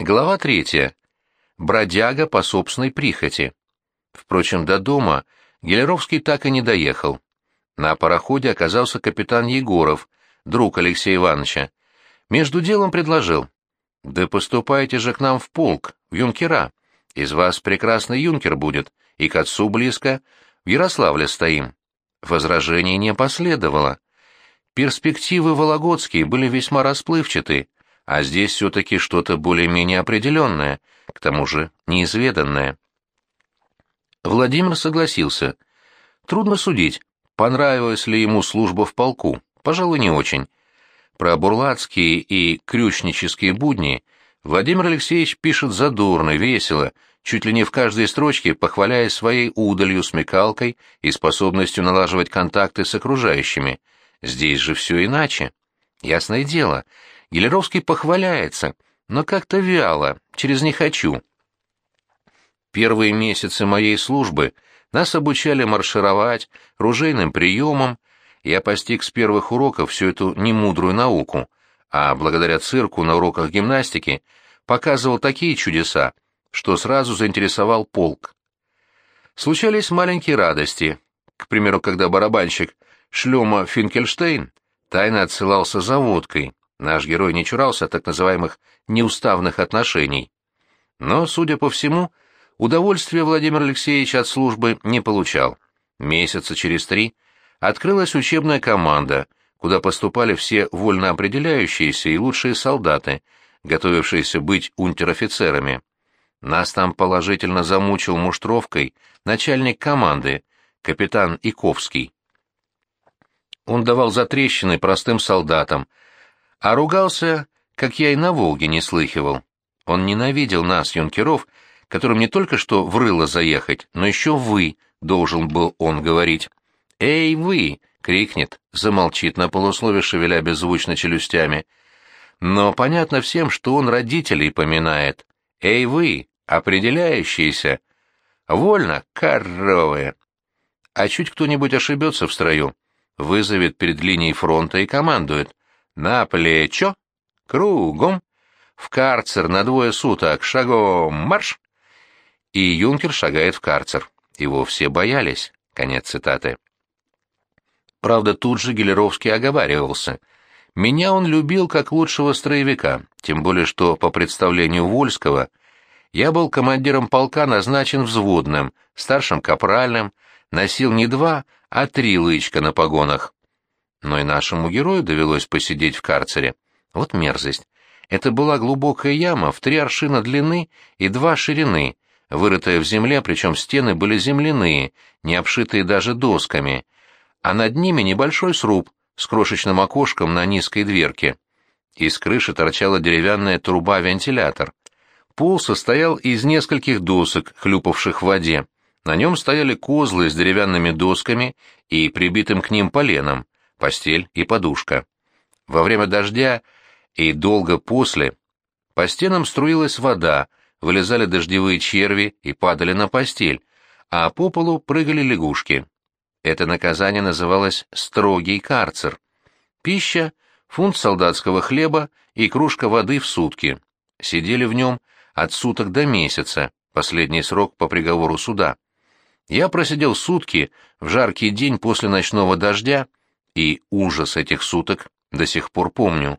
Глава третья. Бродяга по собственной прихоти. Впрочем, до дома Гелеровский так и не доехал. На пароходе оказался капитан Егоров, друг Алексея Ивановича. Между делом предложил. «Да поступайте же к нам в полк, в юнкера. Из вас прекрасный юнкер будет, и к отцу близко. В Ярославле стоим». Возражений не последовало. Перспективы Вологодские были весьма расплывчаты, а здесь все-таки что-то более-менее определенное, к тому же неизведанное. Владимир согласился. Трудно судить, понравилась ли ему служба в полку, пожалуй, не очень. Про бурлацкие и крючнические будни Владимир Алексеевич пишет задорно, весело, чуть ли не в каждой строчке похваляя своей удалью, смекалкой и способностью налаживать контакты с окружающими. Здесь же все иначе. Ясное дело, Гелеровский похваляется, но как-то вяло, через «не хочу». Первые месяцы моей службы нас обучали маршировать, ружейным приемам, я постиг с первых уроков всю эту немудрую науку, а благодаря цирку на уроках гимнастики показывал такие чудеса, что сразу заинтересовал полк. Случались маленькие радости. К примеру, когда барабанщик Шлема Финкельштейн тайно отсылался за водкой, наш герой не чурался так называемых неуставных отношений. Но, судя по всему, удовольствия Владимир Алексеевич от службы не получал. Месяца через три открылась учебная команда, куда поступали все вольно определяющиеся и лучшие солдаты, готовившиеся быть унтер-офицерами. Нас там положительно замучил муштровкой начальник команды, капитан Иковский. Он давал затрещины простым солдатам, а ругался, как я и на Волге не слыхивал. Он ненавидел нас, юнкеров, которым не только что в рыло заехать, но еще «вы», должен был он говорить. «Эй, вы!» — крикнет, замолчит на полуслове, шевеля беззвучно челюстями. Но понятно всем, что он родителей поминает. «Эй, вы, определяющиеся!» «Вольно, коровы!» А чуть кто-нибудь ошибется в строю, вызовет перед линией фронта и командует. «На плечо! Кругом! В карцер на двое суток! Шагом марш!» И юнкер шагает в карцер. Его все боялись. Конец цитаты. Правда, тут же Гелеровский оговаривался. Меня он любил как лучшего строевика, тем более что, по представлению Вольского, я был командиром полка назначен взводным, старшим капральным, носил не два, а три лычка на погонах. Но и нашему герою довелось посидеть в карцере. Вот мерзость. Это была глубокая яма в три аршина длины и два ширины, вырытая в земле, причем стены были земляные, не обшитые даже досками — а над ними небольшой сруб с крошечным окошком на низкой дверке. Из крыши торчала деревянная труба-вентилятор. Пол состоял из нескольких досок, хлюпавших в воде. На нем стояли козлы с деревянными досками и прибитым к ним поленом, постель и подушка. Во время дождя и долго после по стенам струилась вода, вылезали дождевые черви и падали на постель, а по полу прыгали лягушки. Это наказание называлось «строгий карцер». Пища — фунт солдатского хлеба и кружка воды в сутки. Сидели в нем от суток до месяца, последний срок по приговору суда. Я просидел сутки в жаркий день после ночного дождя, и ужас этих суток до сих пор помню.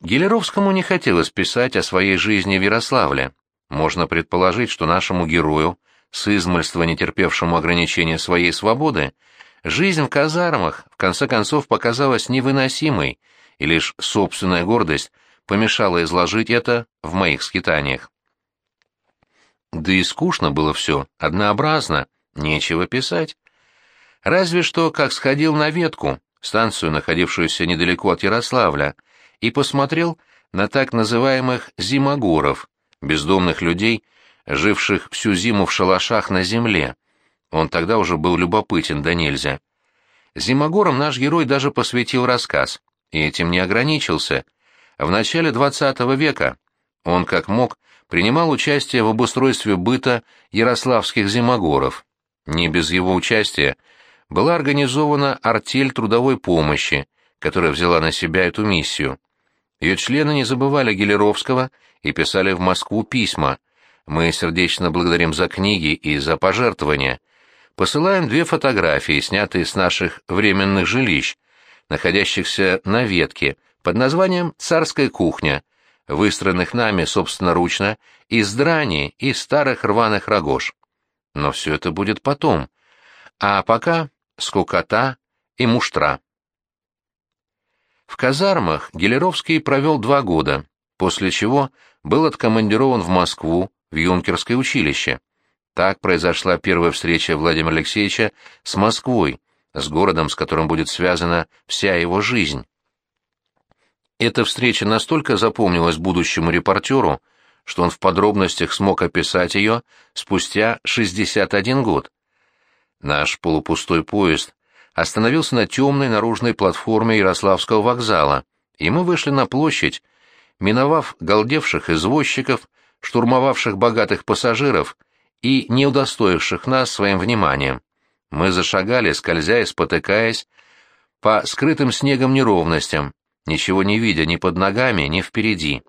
Гелеровскому не хотелось писать о своей жизни в Ярославле. Можно предположить, что нашему герою с измольства не терпевшему ограничения своей свободы, жизнь в казармах в конце концов показалась невыносимой, и лишь собственная гордость помешала изложить это в моих скитаниях. Да и скучно было все, однообразно, нечего писать. Разве что, как сходил на ветку, станцию, находившуюся недалеко от Ярославля, и посмотрел на так называемых «зимогоров», бездомных людей, живших всю зиму в шалашах на земле. Он тогда уже был любопытен да нельзя. Зимогором наш герой даже посвятил рассказ, и этим не ограничился. В начале XX века он, как мог, принимал участие в обустройстве быта ярославских зимогоров. Не без его участия была организована артель трудовой помощи, которая взяла на себя эту миссию. Ее члены не забывали Гелеровского и писали в Москву письма. Мы сердечно благодарим за книги и за пожертвования. Посылаем две фотографии, снятые с наших временных жилищ, находящихся на ветке, под названием «Царская кухня», выстроенных нами собственноручно из драни и старых рваных рогож. Но все это будет потом. А пока скукота и муштра. В казармах Гелеровский провел два года, после чего был откомандирован в Москву, в юнкерское училище. Так произошла первая встреча Владимира Алексеевича с Москвой, с городом, с которым будет связана вся его жизнь. Эта встреча настолько запомнилась будущему репортеру, что он в подробностях смог описать ее спустя 61 год. Наш полупустой поезд остановился на темной наружной платформе Ярославского вокзала, и мы вышли на площадь, миновав галдевших извозчиков, штурмовавших богатых пассажиров и не удостоивших нас своим вниманием. Мы зашагали, скользя и спотыкаясь, по скрытым снегом неровностям, ничего не видя ни под ногами, ни впереди.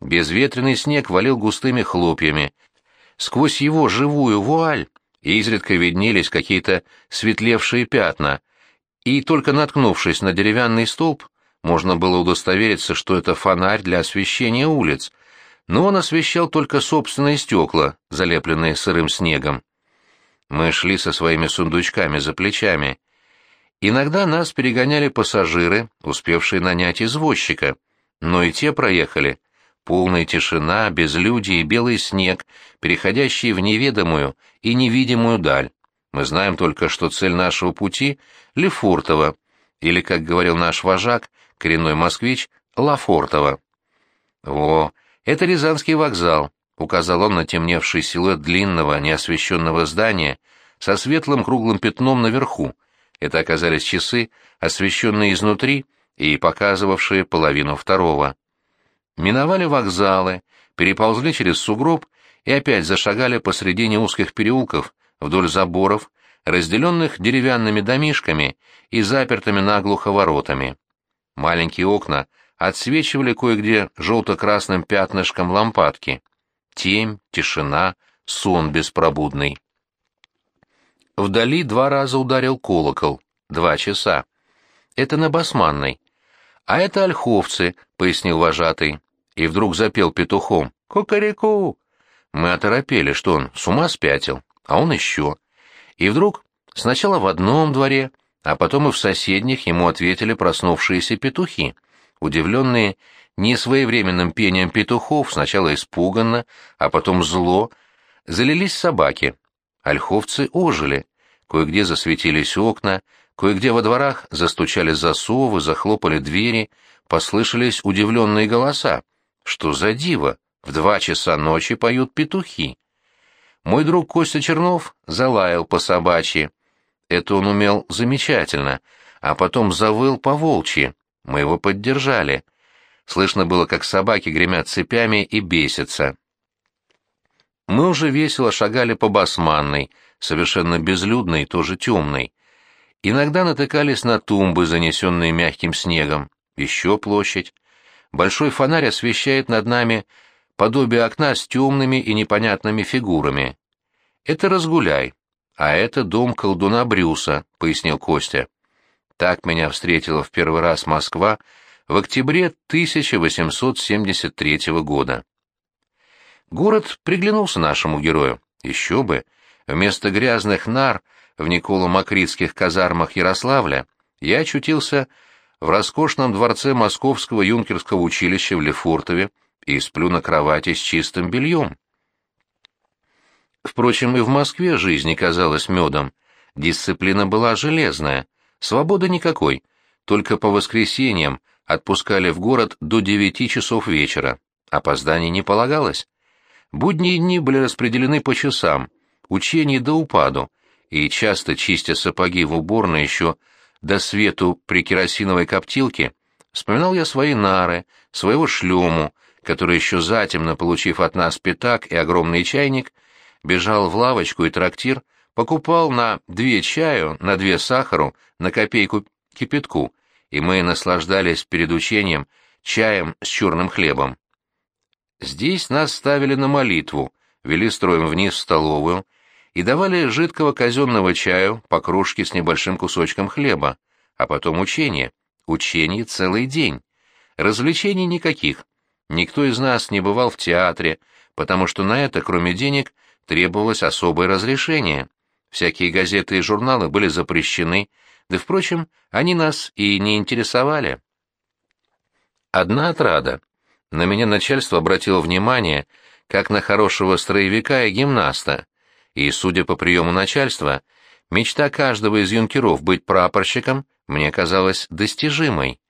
Безветренный снег валил густыми хлопьями. Сквозь его живую вуаль изредка виднелись какие-то светлевшие пятна, и только наткнувшись на деревянный столб, можно было удостовериться, что это фонарь для освещения улиц, но он освещал только собственные стекла, залепленные сырым снегом. Мы шли со своими сундучками за плечами. Иногда нас перегоняли пассажиры, успевшие нанять извозчика, но и те проехали. Полная тишина, безлюдие и белый снег, переходящие в неведомую и невидимую даль. Мы знаем только, что цель нашего пути — Лефортово, или, как говорил наш вожак, коренной москвич, Лафортово. «О, это Рязанский вокзал», — указал он на темневший силуэт длинного, неосвещенного здания со светлым круглым пятном наверху. Это оказались часы, освещенные изнутри и показывавшие половину второго миновали вокзалы, переползли через сугроб и опять зашагали посредине узких переулков вдоль заборов, разделенных деревянными домишками и запертыми наглухо воротами. Маленькие окна отсвечивали кое-где желто-красным пятнышком лампадки. Темь, тишина, сон беспробудный. Вдали два раза ударил колокол. Два часа. Это на Басманной. А это ольховцы, — пояснил вожатый и вдруг запел петухом «Кукареку!». Мы оторопели, что он с ума спятил, а он еще. И вдруг сначала в одном дворе, а потом и в соседних ему ответили проснувшиеся петухи, удивленные несвоевременным пением петухов, сначала испуганно, а потом зло, залились собаки. Ольховцы ожили, кое-где засветились окна, кое-где во дворах застучали засовы, захлопали двери, послышались удивленные голоса. Что за диво? В два часа ночи поют петухи. Мой друг Костя Чернов залаял по собачьи. Это он умел замечательно, а потом завыл по волчьи. Мы его поддержали. Слышно было, как собаки гремят цепями и бесятся. Мы уже весело шагали по Басманной, совершенно безлюдной, тоже темной. Иногда натыкались на тумбы, занесенные мягким снегом. Еще площадь. Большой фонарь освещает над нами подобие окна с темными и непонятными фигурами. Это разгуляй, а это дом колдуна Брюса, пояснил Костя. Так меня встретила в первый раз Москва в октябре 1873 года. Город приглянулся нашему герою. Еще бы. Вместо грязных нар в Николо-Макритских казармах Ярославля я очутился в роскошном дворце Московского юнкерского училища в Лефортове и сплю на кровати с чистым бельем. Впрочем, и в Москве жизнь не казалась медом. Дисциплина была железная, свободы никакой, только по воскресеньям отпускали в город до девяти часов вечера, опозданий не полагалось. Будние дни были распределены по часам, учений до упаду, и часто, чистя сапоги в уборной еще до свету при керосиновой коптилке, вспоминал я свои нары, своего шлему, который еще затемно, получив от нас пятак и огромный чайник, бежал в лавочку и трактир, покупал на две чаю, на две сахару, на копейку кипятку, и мы наслаждались перед учением чаем с черным хлебом. Здесь нас ставили на молитву, вели строем вниз в столовую и давали жидкого казенного чаю по кружке с небольшим кусочком хлеба, а потом учение. Учение целый день. Развлечений никаких. Никто из нас не бывал в театре, потому что на это, кроме денег, требовалось особое разрешение. Всякие газеты и журналы были запрещены, да, впрочем, они нас и не интересовали. Одна отрада. На меня начальство обратило внимание, как на хорошего строевика и гимнаста, и, судя по приему начальства, мечта каждого из юнкеров быть прапорщиком мне казалась достижимой.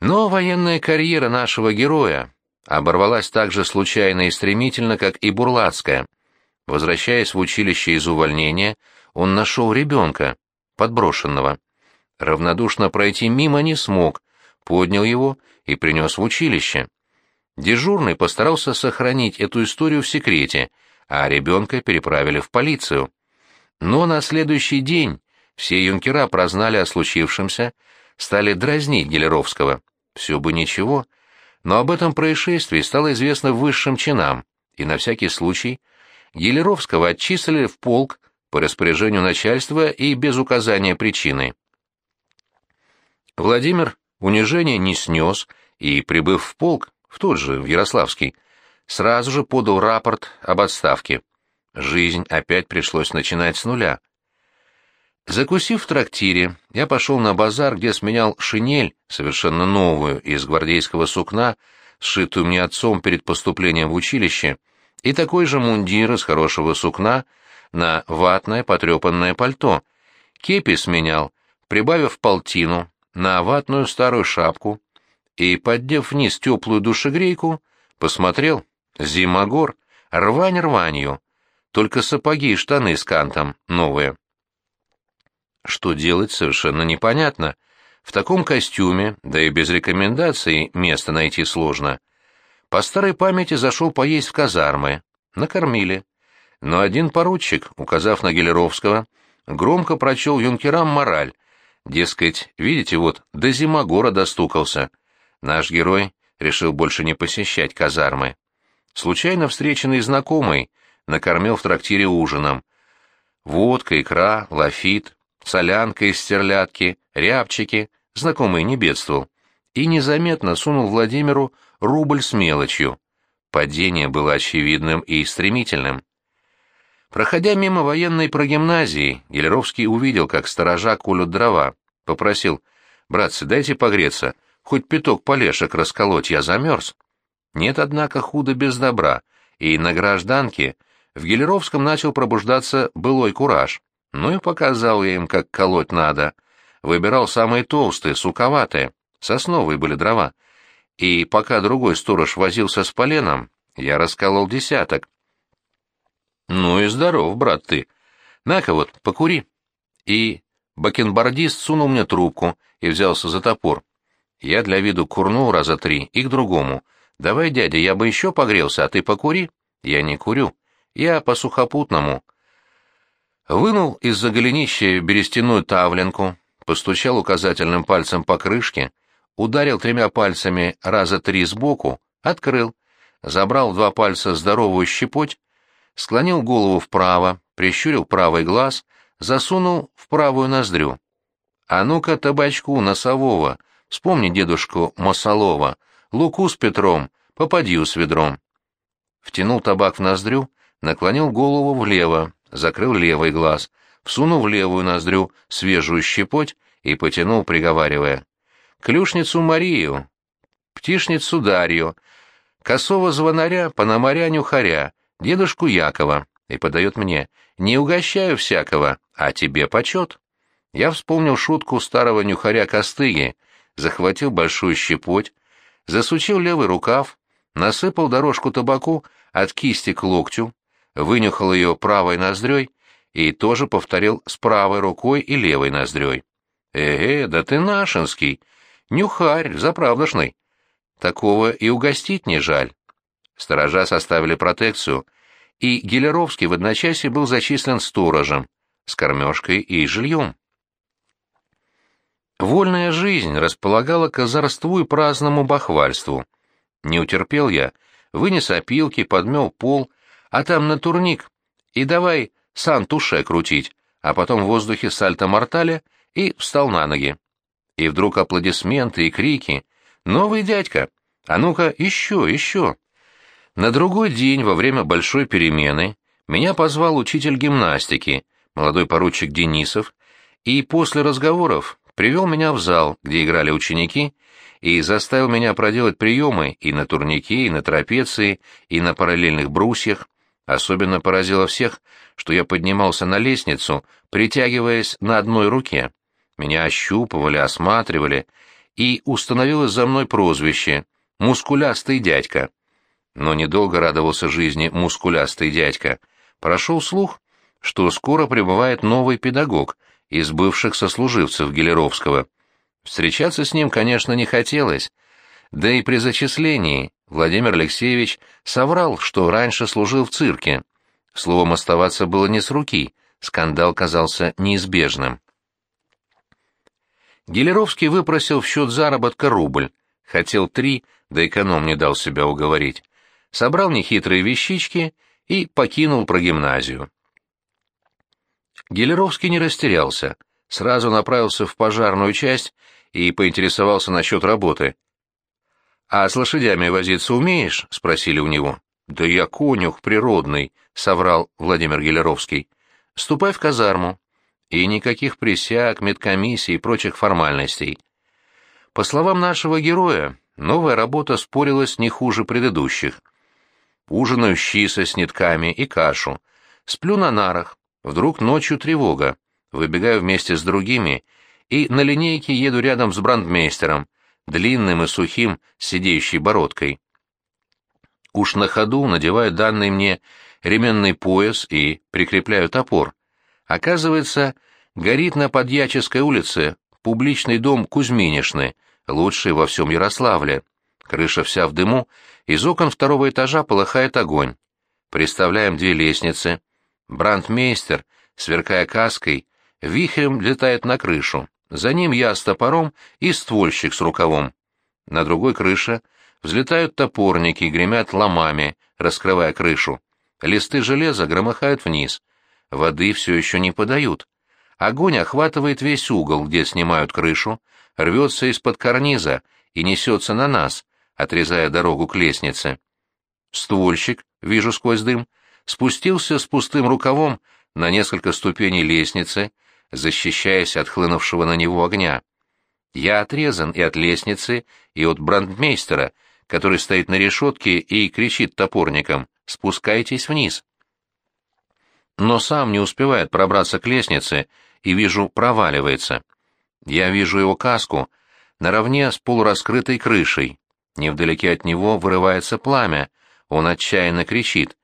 Но военная карьера нашего героя оборвалась так же случайно и стремительно, как и бурлацкая. Возвращаясь в училище из увольнения, он нашел ребенка, подброшенного. Равнодушно пройти мимо не смог, поднял его и принес в училище. Дежурный постарался сохранить эту историю в секрете, а ребенка переправили в полицию. Но на следующий день все юнкера прознали о случившемся, стали дразнить Гелеровского. Все бы ничего, но об этом происшествии стало известно высшим чинам, и на всякий случай Гелеровского отчислили в полк по распоряжению начальства и без указания причины. Владимир унижение не снес и, прибыв в полк, в тот же, в Ярославский, сразу же подал рапорт об отставке. Жизнь опять пришлось начинать с нуля. Закусив в трактире, я пошел на базар, где сменял шинель, совершенно новую, из гвардейского сукна, сшитую мне отцом перед поступлением в училище, и такой же мундир из хорошего сукна на ватное потрепанное пальто. Кепи сменял, прибавив полтину, на ватную старую шапку, и, поддев вниз теплую душегрейку, посмотрел. Зимогор, рвань рванью, только сапоги и штаны с кантом новые. Что делать, совершенно непонятно. В таком костюме, да и без рекомендаций, место найти сложно. По старой памяти зашел поесть в казармы. Накормили. Но один поручик, указав на Гелеровского, громко прочел юнкерам мораль. Дескать, видите, вот до Зимогора достукался. Наш герой решил больше не посещать казармы. Случайно встреченный знакомый накормил в трактире ужином. Водка, икра, лафит, солянка из стерлядки, рябчики, знакомый не бедствовал, и незаметно сунул Владимиру рубль с мелочью. Падение было очевидным и стремительным. Проходя мимо военной прогимназии, Гелеровский увидел, как сторожа колют дрова. Попросил, «Братцы, дайте погреться, хоть пяток полешек расколоть, я замерз». Нет, однако, худо без добра, и на гражданке в Гелеровском начал пробуждаться былой кураж. Ну и показал я им, как колоть надо. Выбирал самые толстые, суковатые, сосновые были дрова. И пока другой сторож возился с поленом, я расколол десяток. Ну и здоров, брат ты. На-ка вот, покури. И бакенбардист сунул мне трубку и взялся за топор. Я для виду курнул раза три и к другому. Давай, дядя, я бы еще погрелся, а ты покури. Я не курю. Я по сухопутному. Вынул из-за голенища берестяную тавленку, постучал указательным пальцем по крышке, ударил тремя пальцами раза три сбоку, открыл, забрал два пальца здоровую щепоть, склонил голову вправо, прищурил правый глаз, засунул в правую ноздрю. «А ну-ка табачку носового, вспомни дедушку Мосолова, Луку с Петром, попадью с ведром». Втянул табак в ноздрю, наклонил голову влево, закрыл левый глаз, всунул в левую ноздрю свежую щепоть и потянул, приговаривая. «Клюшницу Марию, птишницу Дарью, косого звонаря, пономаря-нюхаря, дедушку Якова» и подает мне «Не угощаю всякого, а тебе почет». Я вспомнил шутку старого нюхаря Костыги, захватил большую щепоть, засучил левый рукав, насыпал дорожку табаку от кисти к локтю, вынюхал ее правой ноздрёй и тоже повторил с правой рукой и левой ноздрёй. «Э-э, да ты нашинский! Нюхарь, заправдошный! Такого и угостить не жаль!» Сторожа составили протекцию, и Гелеровский в одночасье был зачислен сторожем, с кормежкой и жильем. Вольная жизнь располагала к озорству и праздному бахвальству. Не утерпел я, вынес опилки, подмел пол, а там на турник, и давай сан-туше крутить, а потом в воздухе сальто-мортале и встал на ноги. И вдруг аплодисменты и крики. «Новый дядька! А ну-ка, еще, еще!» На другой день, во время большой перемены, меня позвал учитель гимнастики, молодой поручик Денисов, и после разговоров привел меня в зал, где играли ученики, и заставил меня проделать приемы и на турнике, и на трапеции, и на параллельных брусьях. Особенно поразило всех, что я поднимался на лестницу, притягиваясь на одной руке. Меня ощупывали, осматривали, и установилось за мной прозвище «Мускулястый дядька». Но недолго радовался жизни мускулястый дядька. Прошел слух, что скоро прибывает новый педагог из бывших сослуживцев Гелеровского. Встречаться с ним, конечно, не хотелось, да и при зачислении Владимир Алексеевич соврал, что раньше служил в цирке. Словом, оставаться было не с руки, скандал казался неизбежным. Гелеровский выпросил в счет заработка рубль, хотел три, да эконом не дал себя уговорить. Собрал нехитрые вещички и покинул прогимназию. Гелеровский не растерялся, сразу направился в пожарную часть и поинтересовался насчет работы. «А с лошадями возиться умеешь?» — спросили у него. «Да я конюх природный», — соврал Владимир Гелеровский. «Ступай в казарму, и никаких присяг, медкомиссий и прочих формальностей. По словам нашего героя, новая работа спорилась не хуже предыдущих. Ужинаю щи со снитками и кашу, сплю на нарах, вдруг ночью тревога, выбегаю вместе с другими и на линейке еду рядом с брандмейстером, длинным и сухим, сидеющей бородкой. Уж на ходу надеваю данный мне ременный пояс и прикрепляю топор. Оказывается, горит на Подьяческой улице публичный дом Кузьминишны, лучший во всем Ярославле. Крыша вся в дыму, из окон второго этажа полыхает огонь. Представляем две лестницы. Брандмейстер, сверкая каской, вихрем летает на крышу. За ним я с топором и ствольщик с рукавом. На другой крыше взлетают топорники, гремят ломами, раскрывая крышу. Листы железа громыхают вниз — Воды все еще не подают. Огонь охватывает весь угол, где снимают крышу, рвется из-под карниза и несется на нас, отрезая дорогу к лестнице. Ствольщик, вижу сквозь дым, спустился с пустым рукавом на несколько ступеней лестницы, защищаясь от хлынувшего на него огня. Я отрезан и от лестницы, и от брандмейстера, который стоит на решетке и кричит топорником «Спускайтесь вниз!» но сам не успевает пробраться к лестнице и, вижу, проваливается. Я вижу его каску наравне с полураскрытой крышей. Невдалеке от него вырывается пламя, он отчаянно кричит.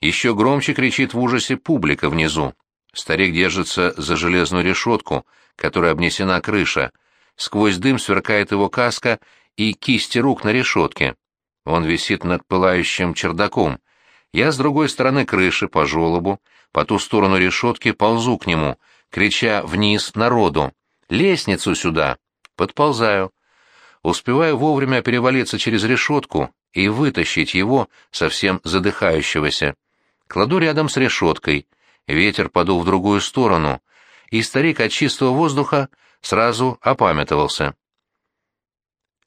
Еще громче кричит в ужасе публика внизу. Старик держится за железную решетку, которой обнесена крыша. Сквозь дым сверкает его каска и кисти рук на решетке. Он висит над пылающим чердаком. Я с другой стороны крыши, по желобу, по ту сторону решетки ползу к нему, крича вниз народу. «Лестницу сюда!» Подползаю. Успеваю вовремя перевалиться через решетку и вытащить его, совсем задыхающегося. Кладу рядом с решеткой. Ветер подул в другую сторону, и старик от чистого воздуха сразу опамятовался.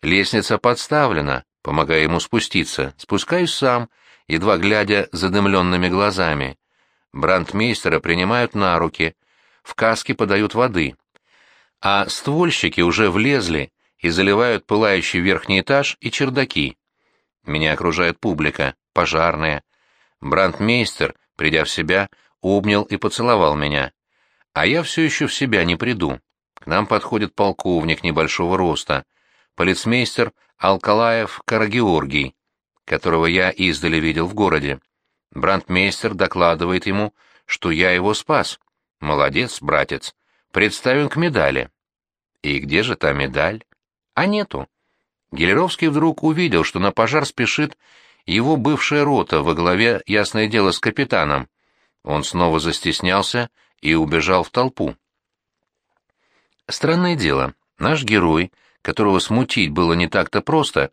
Лестница подставлена, помогая ему спуститься. Спускаюсь сам, едва глядя задымленными глазами. Брандмейстера принимают на руки, в каске подают воды. А ствольщики уже влезли и заливают пылающий верхний этаж и чердаки. Меня окружает публика, пожарная. Брандмейстер, придя в себя, обнял и поцеловал меня. А я все еще в себя не приду. К нам подходит полковник небольшого роста, полицмейстер Алкалаев Карагеоргий, которого я издали видел в городе. Брандмейстер докладывает ему, что я его спас. Молодец, братец. Представим к медали. И где же та медаль? А нету. Гелеровский вдруг увидел, что на пожар спешит его бывшая рота во главе, ясное дело, с капитаном. Он снова застеснялся и убежал в толпу. Странное дело, Наш герой, которого смутить было не так-то просто,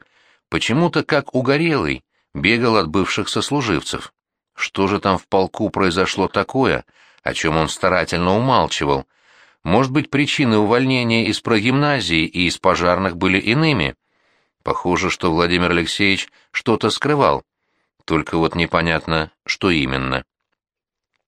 почему-то как угорелый бегал от бывших сослуживцев. Что же там в полку произошло такое, о чем он старательно умалчивал? Может быть, причины увольнения из прогимназии и из пожарных были иными? Похоже, что Владимир Алексеевич что-то скрывал. Только вот непонятно, что именно.